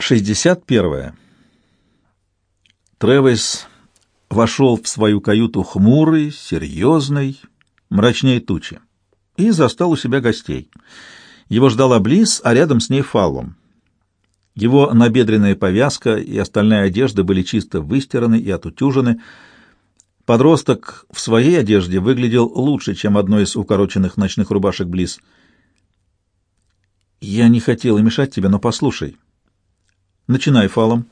61. Тревис вошел в свою каюту хмурый, серьезный, мрачнее тучи, и застал у себя гостей. Его ждала Близ, а рядом с ней Фаллом. Его набедренная повязка и остальная одежда были чисто выстираны и отутюжены. Подросток в своей одежде выглядел лучше, чем одной из укороченных ночных рубашек Близ. «Я не хотел мешать тебе, но послушай», Начинай, Фалом.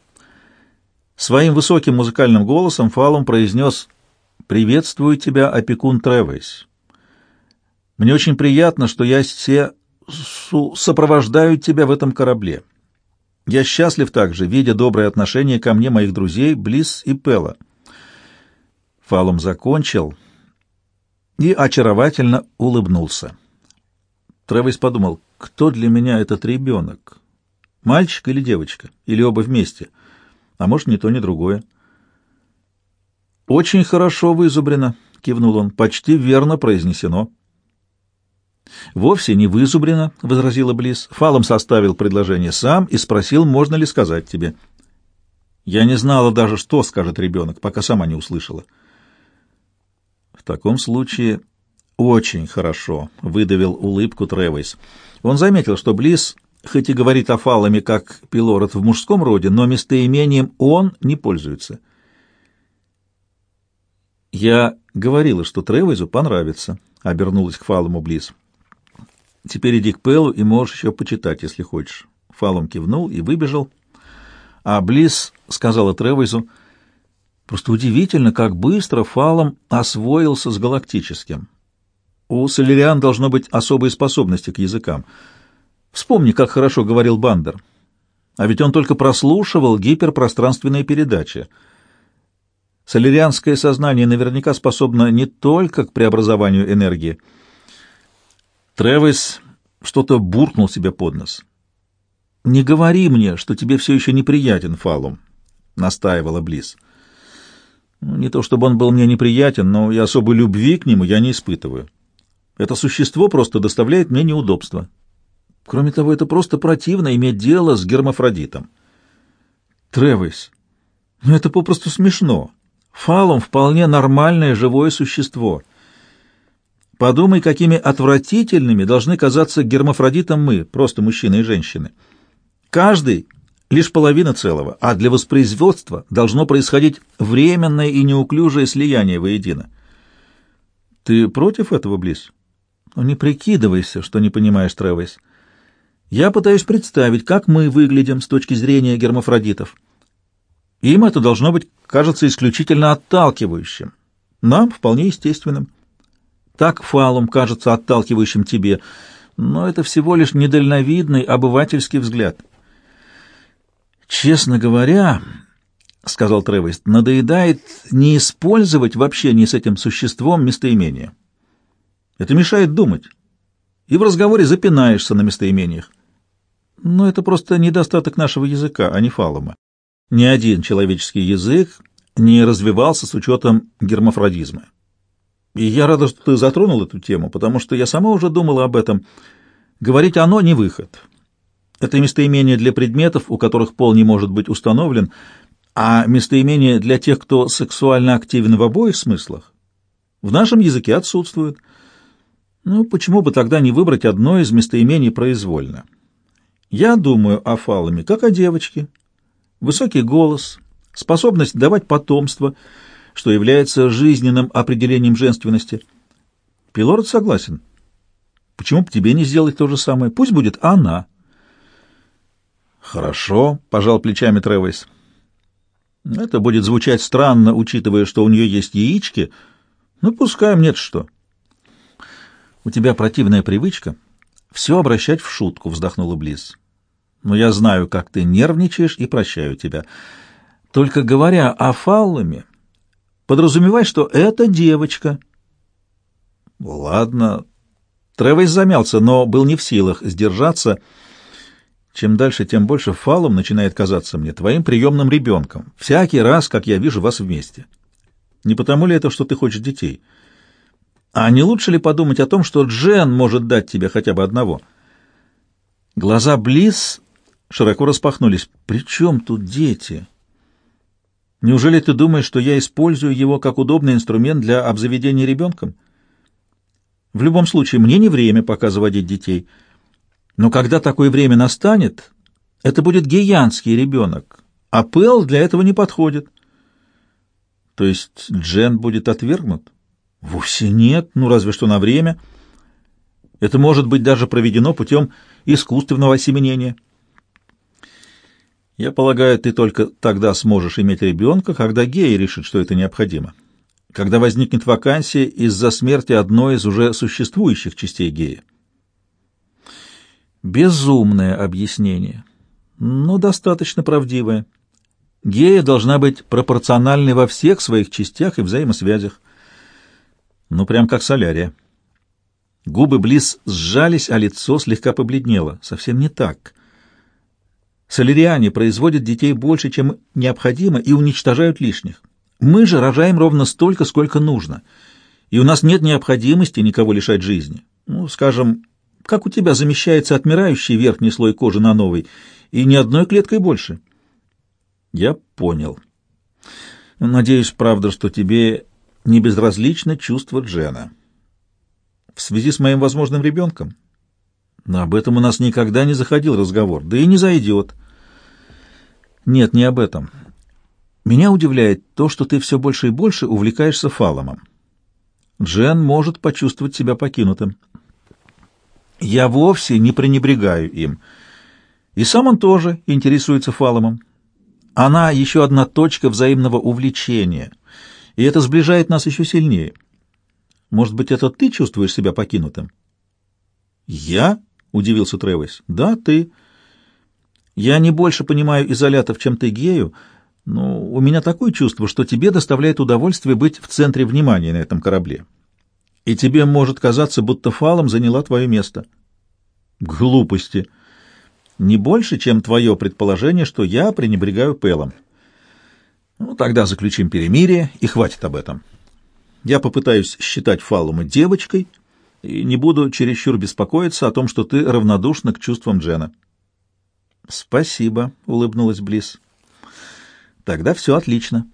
Своим высоким музыкальным голосом Фалом произнес «Приветствую тебя, опекун Тревес. Мне очень приятно, что я все сопровождаю тебя в этом корабле. Я счастлив также, видя доброе отношение ко мне моих друзей Близ и Пела». Фалом закончил и очаровательно улыбнулся. Тревес подумал, кто для меня этот ребенок? Мальчик или девочка? Или оба вместе? А может, ни то, ни другое. «Очень хорошо вызубрено», — кивнул он. «Почти верно произнесено». «Вовсе не вызубрено», — возразила Близ. Фалом составил предложение сам и спросил, можно ли сказать тебе. Я не знала даже, что скажет ребенок, пока сама не услышала. «В таком случае очень хорошо», — выдавил улыбку Тревейс. Он заметил, что Близ хоть и говорит о фалами как пилород в мужском роде, но местоимением «он» не пользуется. «Я говорила, что Тревойзу понравится», — обернулась к Фалому Близ. «Теперь иди к Пелу и можешь еще почитать, если хочешь». Фалом кивнул и выбежал. А Близ сказала Тревойзу, «Просто удивительно, как быстро Фалом освоился с галактическим. У Солериан должно быть особые способности к языкам». Вспомни, как хорошо говорил Бандер. А ведь он только прослушивал гиперпространственные передачи. Солярианское сознание наверняка способно не только к преобразованию энергии. Тревис что-то буркнул себе под нос. «Не говори мне, что тебе все еще неприятен Фалум», — настаивала Близ. Ну, «Не то чтобы он был мне неприятен, но и особой любви к нему я не испытываю. Это существо просто доставляет мне неудобства. Кроме того, это просто противно иметь дело с гермафродитом. Тревис, ну это попросту смешно. Фалом вполне нормальное живое существо. Подумай, какими отвратительными должны казаться гермафродитом мы, просто мужчины и женщины. Каждый лишь половина целого, а для воспроизводства должно происходить временное и неуклюжее слияние воедино. Ты против этого, Близ? Ну, не прикидывайся, что не понимаешь, Тревис. Я пытаюсь представить, как мы выглядим с точки зрения гермафродитов. Им это должно быть, кажется, исключительно отталкивающим. Нам вполне естественным. Так фалум кажется отталкивающим тебе, но это всего лишь недальновидный обывательский взгляд. Честно говоря, — сказал Тревес, — надоедает не использовать в общении с этим существом местоимения. Это мешает думать. И в разговоре запинаешься на местоимениях. Но это просто недостаток нашего языка, а не фалома. Ни один человеческий язык не развивался с учетом гермафродизма. И я рада, что ты затронул эту тему, потому что я сама уже думала об этом. Говорить оно не выход. Это местоимение для предметов, у которых пол не может быть установлен, а местоимение для тех, кто сексуально активен в обоих смыслах, в нашем языке отсутствует. Ну, почему бы тогда не выбрать одно из местоимений произвольно? Я думаю о Фаламе как о девочке. Высокий голос, способность давать потомство, что является жизненным определением женственности. Пилород согласен. Почему бы тебе не сделать то же самое? Пусть будет она. Хорошо, пожал плечами Тревойс. Это будет звучать странно, учитывая, что у нее есть яички. Ну, пускай мне что. У тебя противная привычка все обращать в шутку, вздохнула Близ. Но я знаю, как ты нервничаешь и прощаю тебя. Только говоря о фаллами, подразумевай, что это девочка. Ладно. Тревес замялся, но был не в силах сдержаться. Чем дальше, тем больше фалом начинает казаться мне твоим приемным ребенком. Всякий раз, как я вижу вас вместе. Не потому ли это, что ты хочешь детей? — а не лучше ли подумать о том, что Джен может дать тебе хотя бы одного? Глаза Близ широко распахнулись. «При чем тут дети? Неужели ты думаешь, что я использую его как удобный инструмент для обзаведения ребенком? В любом случае, мне не время пока заводить детей. Но когда такое время настанет, это будет гиянский ребенок, а Пэл для этого не подходит». «То есть Джен будет отвергнут?» «Вовсе нет, ну разве что на время». Это может быть даже проведено путем искусственного осеменения. Я полагаю, ты только тогда сможешь иметь ребенка, когда гей решит, что это необходимо. Когда возникнет вакансия из-за смерти одной из уже существующих частей гея. Безумное объяснение, но достаточно правдивое. Гея должна быть пропорциональной во всех своих частях и взаимосвязях. Ну, прям как солярия. Губы Близ сжались, а лицо слегка побледнело. Совсем не так. Соляриане производят детей больше, чем необходимо, и уничтожают лишних. Мы же рожаем ровно столько, сколько нужно. И у нас нет необходимости никого лишать жизни. Ну, скажем, как у тебя замещается отмирающий верхний слой кожи на новый, и ни одной клеткой больше. Я понял. Надеюсь, правда, что тебе не безразлично чувство Джена в связи с моим возможным ребенком? Но об этом у нас никогда не заходил разговор, да и не зайдет. Нет, не об этом. Меня удивляет то, что ты все больше и больше увлекаешься фаломом. Джен может почувствовать себя покинутым. Я вовсе не пренебрегаю им. И сам он тоже интересуется фаломом. Она еще одна точка взаимного увлечения, и это сближает нас еще сильнее. Может быть, это ты чувствуешь себя покинутым? Я? удивился Тревис. Да, ты. Я не больше понимаю изолятов, чем ты гею, но у меня такое чувство, что тебе доставляет удовольствие быть в центре внимания на этом корабле. И тебе может казаться, будто фалом заняла твое место. Глупости. Не больше, чем твое предположение, что я пренебрегаю Пелом. Ну, тогда заключим перемирие, и хватит об этом. Я попытаюсь считать Фаллума девочкой и не буду чересчур беспокоиться о том, что ты равнодушна к чувствам Джена. — Спасибо, — улыбнулась Близ. — Тогда все отлично.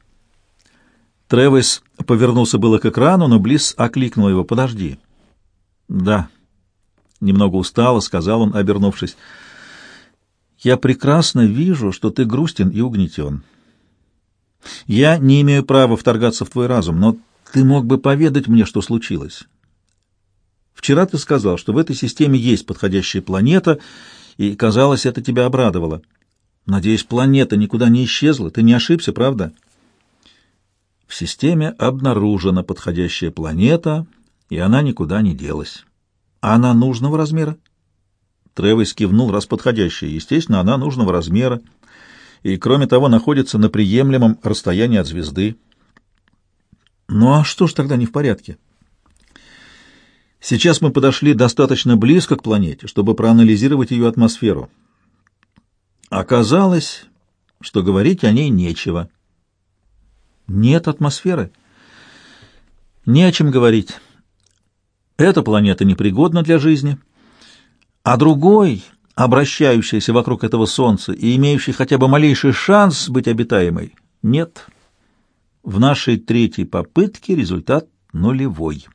Тревис повернулся было к экрану, но Близ окликнул его. — Подожди. — Да. Немного устало, — сказал он, обернувшись. — Я прекрасно вижу, что ты грустен и угнетен. Я не имею права вторгаться в твой разум, но ты мог бы поведать мне, что случилось. Вчера ты сказал, что в этой системе есть подходящая планета, и, казалось, это тебя обрадовало. Надеюсь, планета никуда не исчезла. Ты не ошибся, правда? В системе обнаружена подходящая планета, и она никуда не делась. А она нужного размера? Тревес кивнул, раз подходящая. Естественно, она нужного размера, и, кроме того, находится на приемлемом расстоянии от звезды. Ну а что ж тогда не в порядке? Сейчас мы подошли достаточно близко к планете, чтобы проанализировать ее атмосферу. Оказалось, что говорить о ней нечего. Нет атмосферы. Не о чем говорить. Эта планета непригодна для жизни, а другой, обращающийся вокруг этого Солнца и имеющий хотя бы малейший шанс быть обитаемой, нет. В нашей третьей попытке результат нулевой.